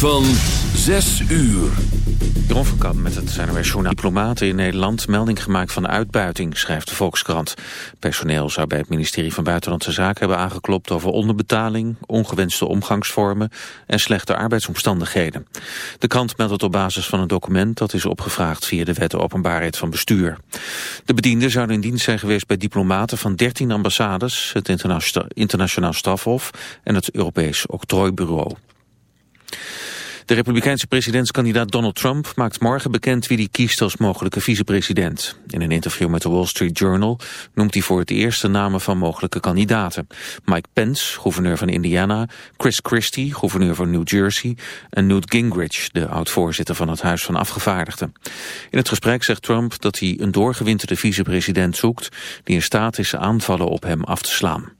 van 6 uur. Jeroen van met het NOS Journaal. Diplomaten in Nederland melding gemaakt van uitbuiting, schrijft de Volkskrant. Personeel zou bij het ministerie van Buitenlandse Zaken hebben aangeklopt over onderbetaling, ongewenste omgangsvormen en slechte arbeidsomstandigheden. De krant meldt het op basis van een document dat is opgevraagd via de wet openbaarheid van bestuur. De bedienden zouden in dienst zijn geweest bij diplomaten van 13 ambassades, het internationaal strafhof en het Europees octrooibureau. De republikeinse presidentskandidaat Donald Trump maakt morgen bekend wie hij kiest als mogelijke vicepresident. In een interview met de Wall Street Journal noemt hij voor het eerst de namen van mogelijke kandidaten. Mike Pence, gouverneur van Indiana, Chris Christie, gouverneur van New Jersey en Newt Gingrich, de oud-voorzitter van het Huis van Afgevaardigden. In het gesprek zegt Trump dat hij een doorgewinterde vicepresident zoekt die in staat is aanvallen op hem af te slaan.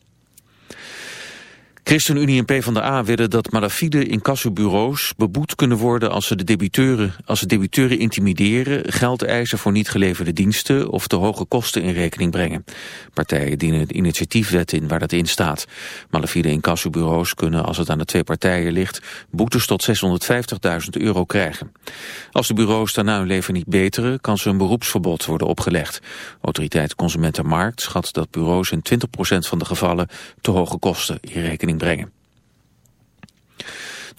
ChristenUnie en PvdA willen dat malafide incassobureaus beboet kunnen worden als ze de debiteuren, als ze debiteuren intimideren, geld eisen voor niet geleverde diensten of te hoge kosten in rekening brengen. Partijen dienen de initiatiefwet in waar dat in staat. Malafide incassobureaus kunnen, als het aan de twee partijen ligt, boetes tot 650.000 euro krijgen. Als de bureaus daarna hun leven niet beteren, kan ze een beroepsverbod worden opgelegd. Autoriteit Consumentenmarkt schat dat bureaus in 20% van de gevallen te hoge kosten in rekening brengen.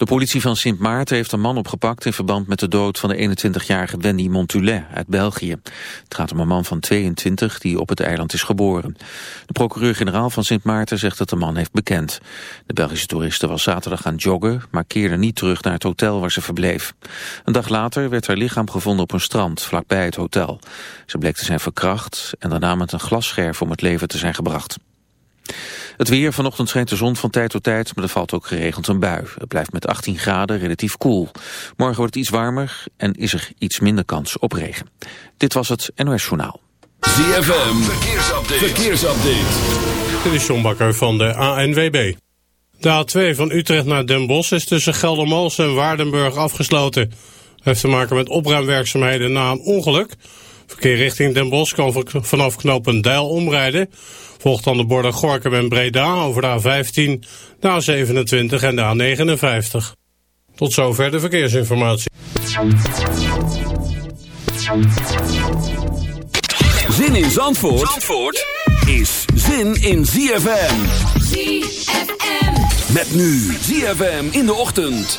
De politie van Sint Maarten heeft een man opgepakt in verband met de dood van de 21-jarige Wendy Montulet uit België. Het gaat om een man van 22 die op het eiland is geboren. De procureur-generaal van Sint Maarten zegt dat de man heeft bekend. De Belgische toeriste was zaterdag gaan joggen, maar keerde niet terug naar het hotel waar ze verbleef. Een dag later werd haar lichaam gevonden op een strand vlakbij het hotel. Ze bleek te zijn verkracht en daarna met een glasscherf om het leven te zijn gebracht. Het weer, vanochtend schijnt de zon van tijd tot tijd, maar er valt ook geregeld een bui. Het blijft met 18 graden relatief koel. Morgen wordt het iets warmer en is er iets minder kans op regen. Dit was het NOS Journaal. ZFM, verkeersupdate. verkeersupdate. Dit is John Bakker van de ANWB. De A2 van Utrecht naar Den Bosch is tussen Geldermalsen en Waardenburg afgesloten. Het heeft te maken met opruimwerkzaamheden na een ongeluk. Verkeer richting Den Bosch kan vanaf knooppunt Deil omrijden... Volgt dan de borden Gorkum en Breda over de A15, de A27 en de A59. Tot zover de verkeersinformatie. Zin in Zandvoort, Zandvoort is zin in ZFM. ZFM. Met nu ZFM in de ochtend.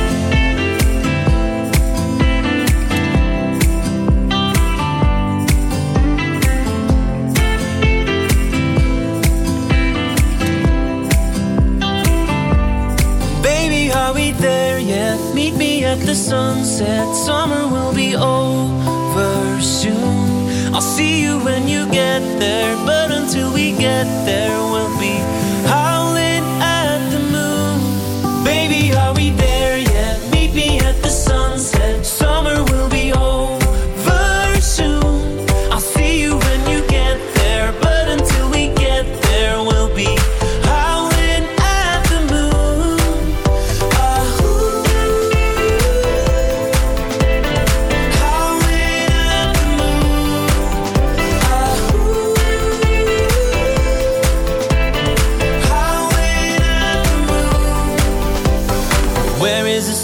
Sunset.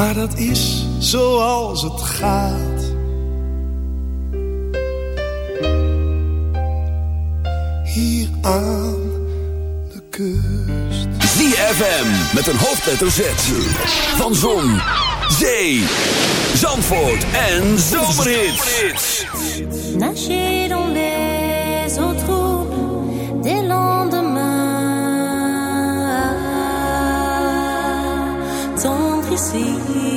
Maar dat is zoals het gaat. Hier aan de kust. ZFM met een hoofdletter Z. Van Zon, Zee, Zandvoort en Zomerhits. Nager see.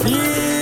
Yeah,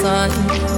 sun.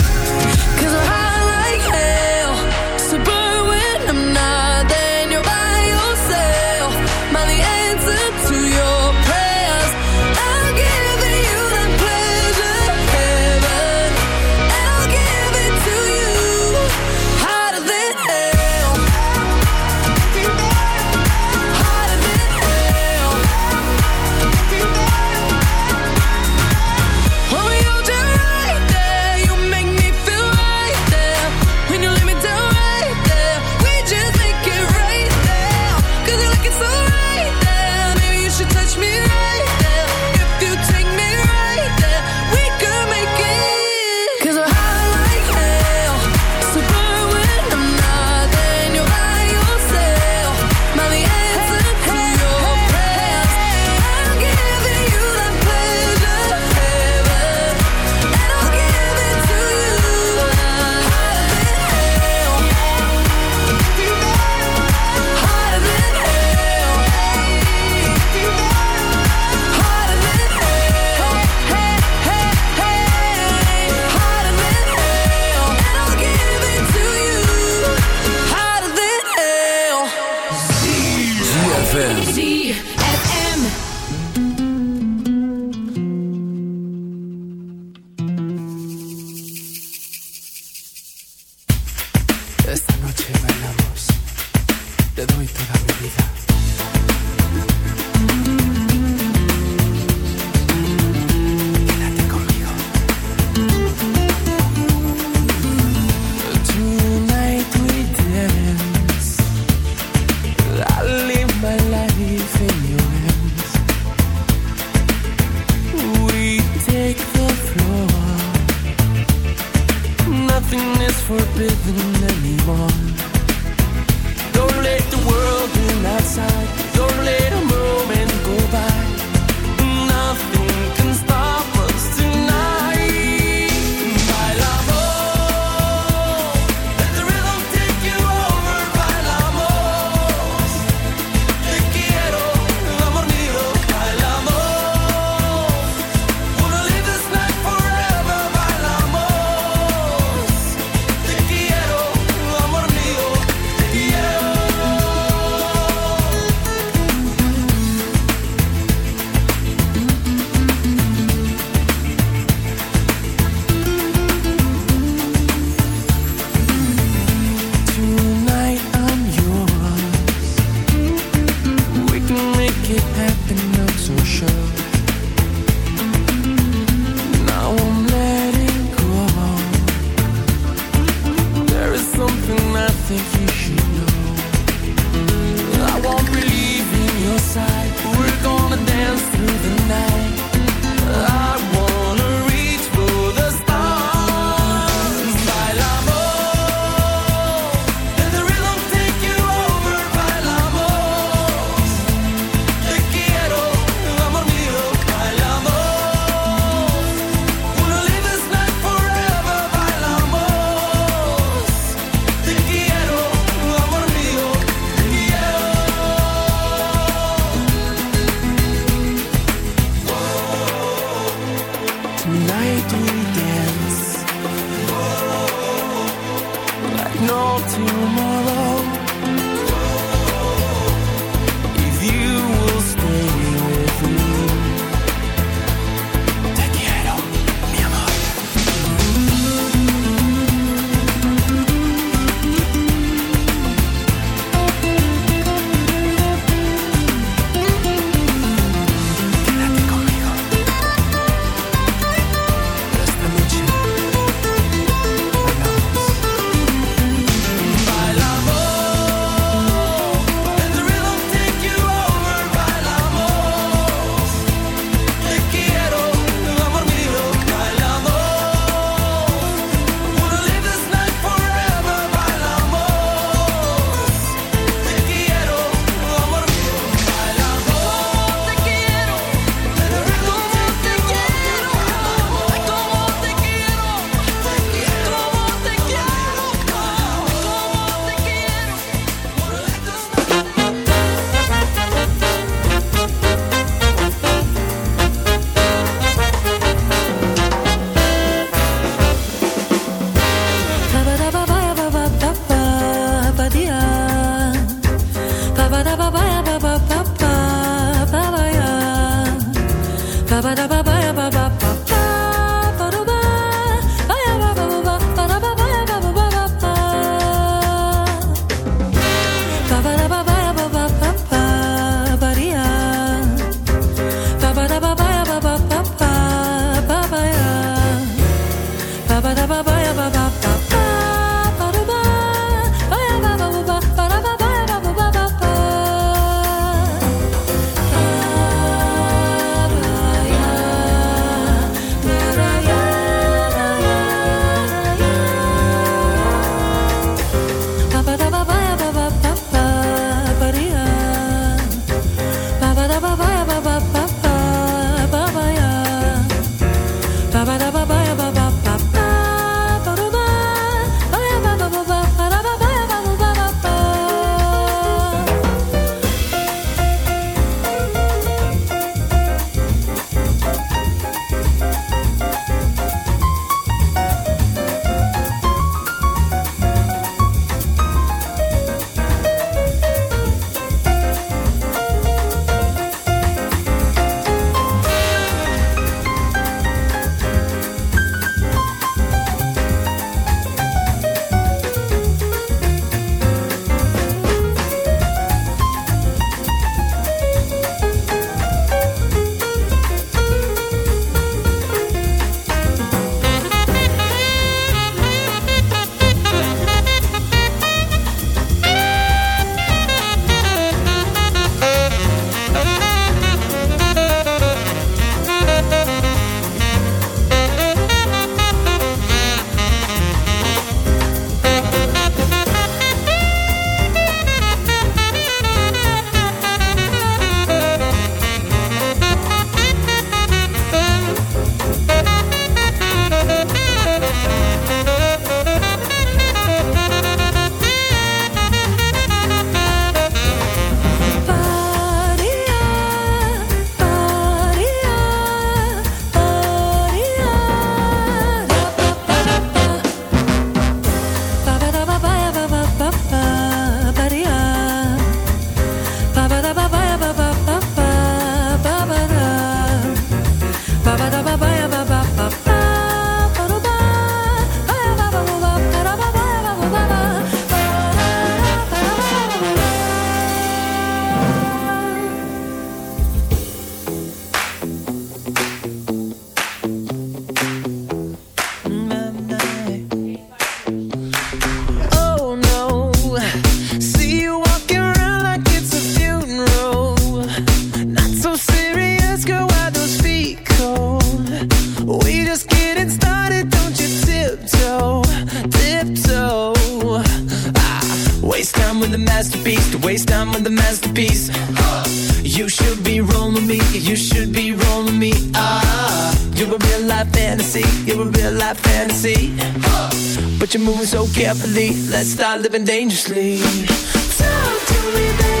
Start living dangerously. Talk to me, baby.